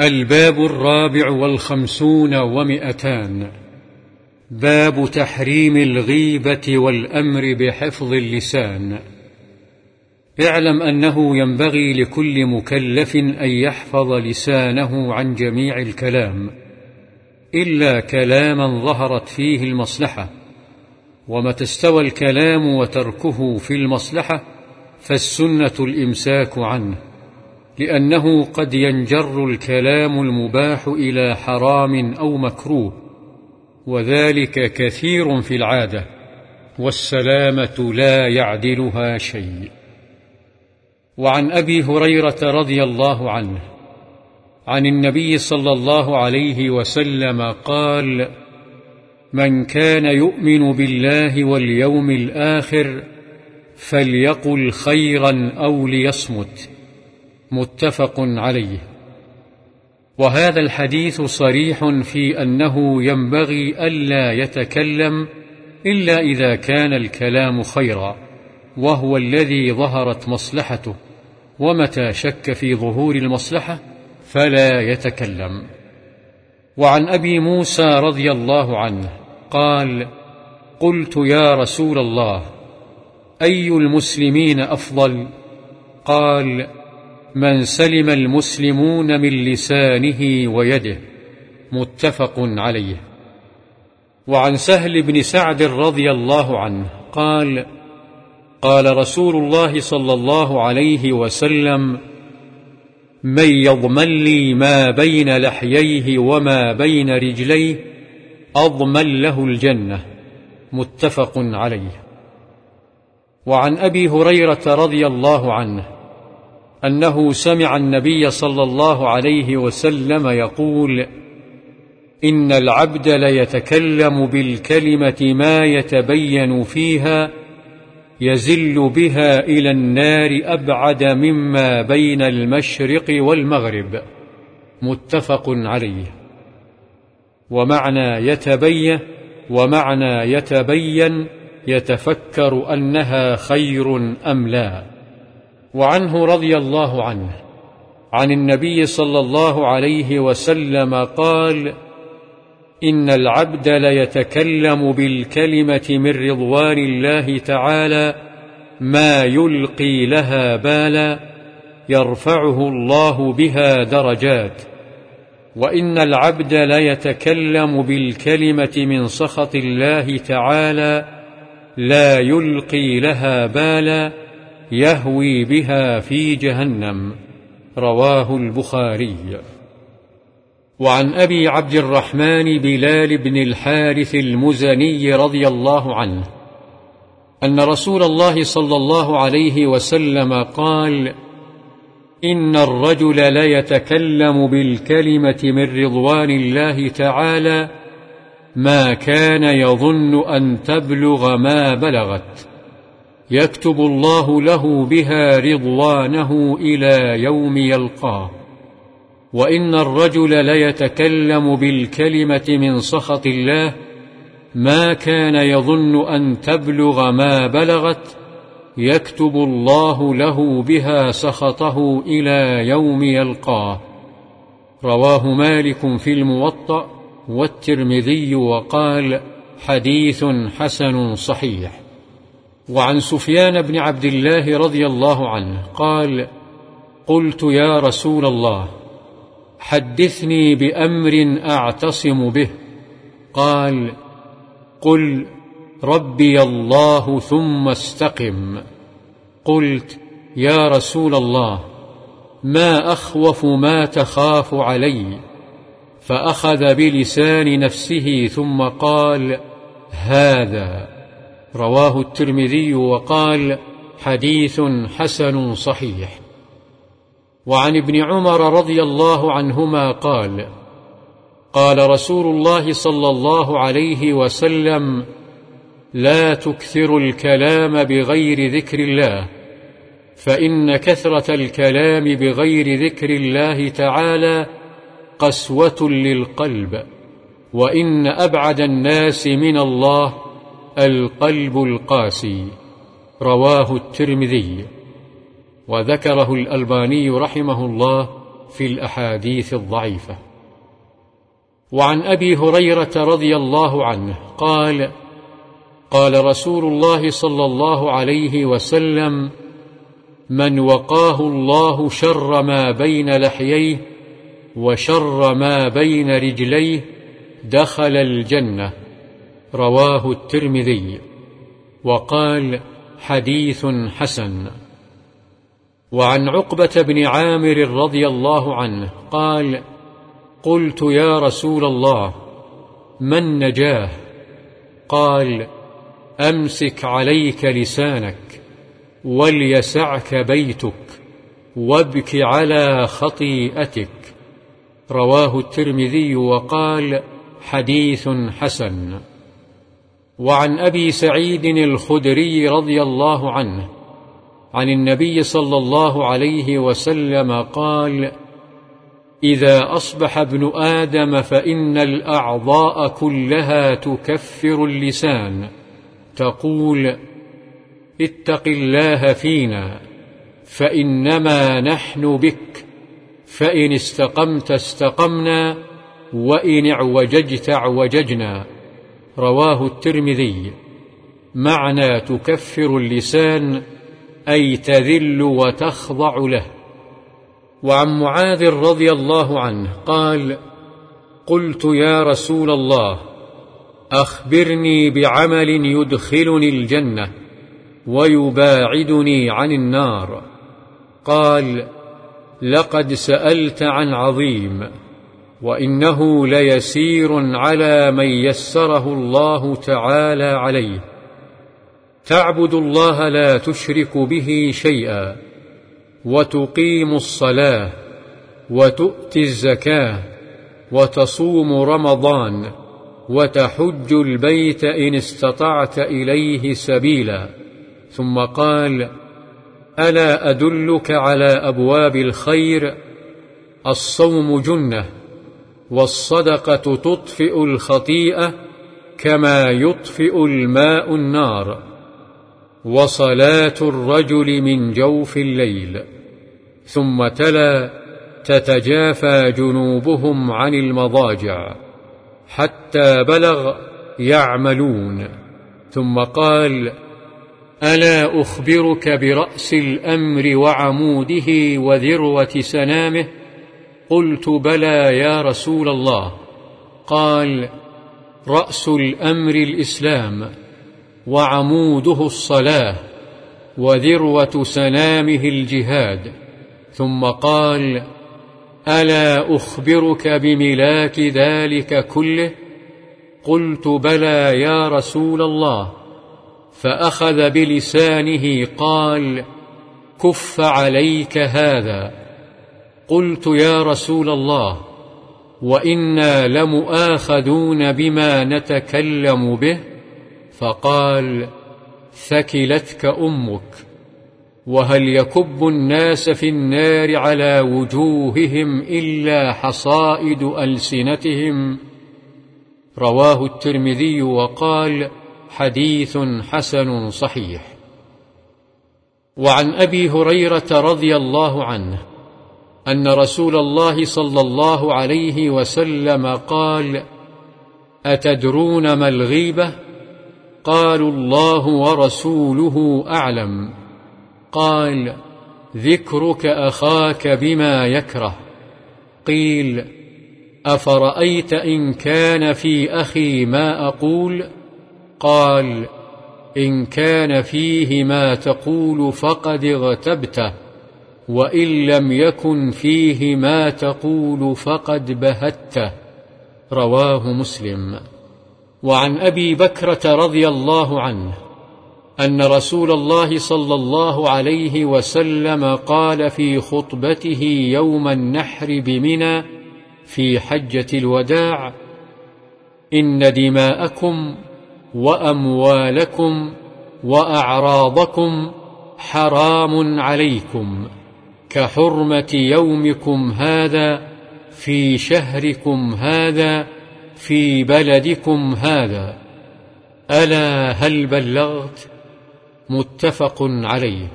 الباب الرابع والخمسون ومئتان. باب تحريم الغيبة والأمر بحفظ اللسان. اعلم أنه ينبغي لكل مكلف أن يحفظ لسانه عن جميع الكلام إلا كلاما ظهرت فيه المصلحة. ومتى استوى الكلام وتركه في المصلحة فالسنة الإمساك عنه. لأنه قد ينجر الكلام المباح إلى حرام أو مكروه وذلك كثير في العادة والسلامة لا يعدلها شيء. وعن أبي هريرة رضي الله عنه عن النبي صلى الله عليه وسلم قال من كان يؤمن بالله واليوم الآخر فليقل خيرا أو ليصمت. متفق عليه. وهذا الحديث صريح في أنه ينبغي ألا يتكلم إلا إذا كان الكلام خيرا وهو الذي ظهرت مصلحته ومتى شك في ظهور المصلحة فلا يتكلم. وعن أبي موسى رضي الله عنه قال قلت يا رسول الله أي المسلمين أفضل؟ قال من سلم المسلمون من لسانه ويده متفق عليه. وعن سهل بن سعد رضي الله عنه قال قال رسول الله صلى الله عليه وسلم من يضمن لي ما بين لحييه وما بين رجليه أضمن له الجنة. متفق عليه. وعن أبي هريرة رضي الله عنه أنه سمع النبي صلى الله عليه وسلم يقول إن العبد ليتكلم بالكلمة ما يتبين فيها يزل بها إلى النار أبعد مما بين المشرق والمغرب. متفق عليه. ومعنى يتبين ومعنى يتبين يتفكر أنها خير أم لا. وعنه رضي الله عنه. عن النبي صلى الله عليه وسلم قال إن العبد ليتكلم بالكلمة من رضوان الله تعالى ما يلقي لها بالا يرفعه الله بها درجات. وإن العبد ليتكلم بالكلمة من سخط الله تعالى لا يلقي لها بالا يهوي بها في جهنم. رواه البخاري. وعن أبي عبد الرحمن بلال بن الحارث المزني رضي الله عنه أن رسول الله صلى الله عليه وسلم قال إن الرجل ليتكلم بالكلمة من رضوان الله تعالى ما كان يظن أن تبلغ ما بلغت. يكتب الله له بها رضوانه إلى يوم يلقاه. وإن الرجل ليتكلم بالكلمة من سخط الله ما كان يظن أن تبلغ ما بلغت يكتب الله له بها سخطه إلى يوم يلقاه. رواه مالك في الموطأ والترمذي وقال حديث حسن صحيح. وعن سفيان بن عبد الله رضي الله عنه قال قلت يا رسول الله حدثني بأمر أعتصم به. قال قل ربي الله ثم استقم. قلت يا رسول الله ما أخوف ما تخاف علي. فأخذ بلسان نفسه ثم قال هذا رواه الترمذي وقال حديث حسن صحيح. وعن ابن عمر رضي الله عنهما قال قال رسول الله صلى الله عليه وسلم لا تكثر الكلام بغير ذكر الله فإن كثرة الكلام بغير ذكر الله تعالى قسوة للقلب وإن أبعد الناس من الله القلب القاسي رواه الترمذي وذكره الألباني رحمه الله في الأحاديث الضعيفة. وعن أبي هريرة رضي الله عنه قال قال رسول الله صلى الله عليه وسلم من وقاه الله شر ما بين لحييه وشر ما بين رجليه دخل الجنة رواه الترمذي. وقال حديث حسن. وعن عقبة بن عامر رضي الله عنه قال قلت يا رسول الله من نجاه قال أمسك عليك لسانك وليسعك بيتك وابك على خطيئتك. رواه الترمذي وقال حديث حسن. وعن أبي سعيد الخدري رضي الله عنه عن النبي صلى الله عليه وسلم قال إذا أصبح ابن آدم فإن الأعضاء كلها تكفر اللسان تقول اتق الله فينا فإنما نحن بك فإن استقمت استقمنا وإن اعوججت اعوججنا. رواه الترمذي. معنى تكفر اللسان أي تذل وتخضع له. وعن معاذ رضي الله عنه قال قلت يا رسول الله أخبرني بعمل يدخلني الجنة ويباعدني عن النار. قال لقد سألت عن عظيم. وإنه ليسير على من يسره الله تعالى عليه. تعبد الله لا تشرك به شيئا وتقيم الصلاة وتؤتي الزكاة وتصوم رمضان وتحج البيت إن استطعت إليه سبيلا. ثم قال ألا أدلك على أبواب الخير؟ الصوم جنة. والصدقة تطفئ الخطيئة كما يطفئ الماء النار. وصلاة الرجل من جوف الليل ثم تلا تتجافى جنوبهم عن المضاجع حتى بلغ يعملون. ثم قال ألا أخبرك برأس الأمر وعموده وذروة سنامه؟ قلت بلى يا رسول الله. قال رأس الأمر الإسلام وعموده الصلاة وذروة سنامه الجهاد. ثم قال ألا أخبرك بملاك ذلك كله؟ قلت بلى يا رسول الله. فأخذ بلسانه قال كف عليك هذا. قلت يا رسول الله وإنا لمؤاخذون بما نتكلم به؟ فقال ثكلتك أمك. وهل يكب الناس في النار على وجوههم إلا حصائد ألسنتهم؟ رواه الترمذي وقال حديث حسن صحيح. وعن أبي هريرة رضي الله عنه أن رسول الله صلى الله عليه وسلم قال أتدرون ما الغيبة؟ قالوا الله ورسوله أعلم قال ذكرك أخاك بما يكره قيل أفرأيت إن كان في أخي ما أقول؟ قال إن كان فيه ما تقول فقد اغتبته وإن لم يكن فيه ما تقول فقد بهته رواه مسلم. وعن أبي بكرة رضي الله عنه أن رسول الله صلى الله عليه وسلم قال في خطبته يوم النحر بمنى في حجة الوداع إن دماءكم وأموالكم وأعراضكم حرام عليكم. كحرمة يومكم هذا في شهركم هذا في بلدكم هذا. ألا هل بلغت؟ متفق عليه.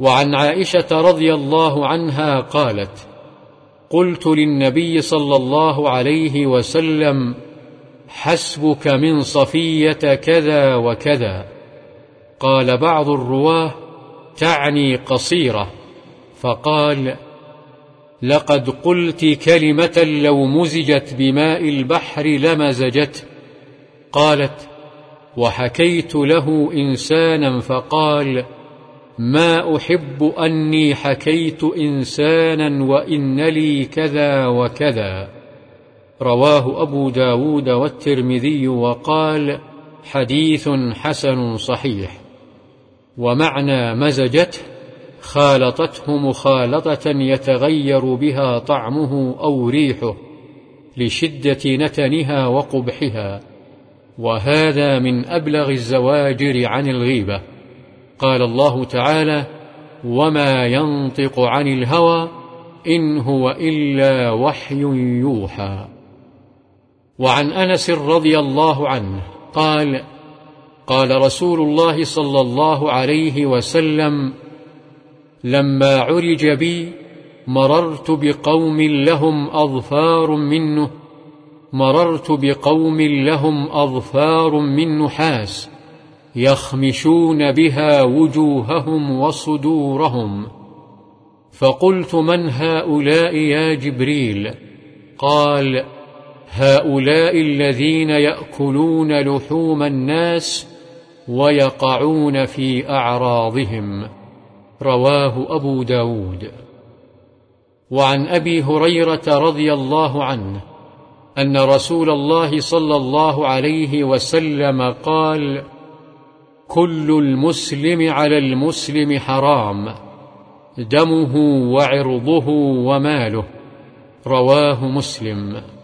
وعن عائشة رضي الله عنها قالت قلت للنبي صلى الله عليه وسلم حسبك من صفية كذا وكذا. قال بعض الرواه تعني قصيرة. فقال لقد قلت كلمة لو مزجت بماء البحر لمزجت قالت وحكيت له إنسانا فقال ما أحب أني حكيت إنسانا وإن لي كذا وكذا. رواه أبو داود والترمذي وقال حديث حسن صحيح. ومعنى مزجته خالطته مخالطة يتغير بها طعمه أو ريحه لشدة نتنها وقبحها. وهذا من أبلغ الزواجر عن الغيبة. قال الله تعالى وما ينطق عن الهوى إن هو إلا وحي يوحى وعن أنس رضي الله عنه قال قال رسول الله صلى الله عليه وسلم لما عرج بي مررت بقوم لهم أظفار منه مررت بقوم لهم أظفار من نحاس يخمشون بها وجوههم وصدورهم. فقلت من هؤلاء يا جبريل؟ قال هؤلاء الذين يأكلون لحوم الناس ويقعون في أعراضهم. رواه أبو داود. وعن أبي هريرة رضي الله عنه أن رسول الله صلى الله عليه وسلم قال كل المسلم على المسلم حرام دمه وعرضه وماله. رواه مسلم.